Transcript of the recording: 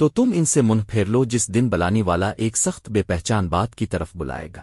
تو تم ان سے منہ پھیر لو جس دن بلانی والا ایک سخت بے پہچان بات کی طرف بلائے گا۔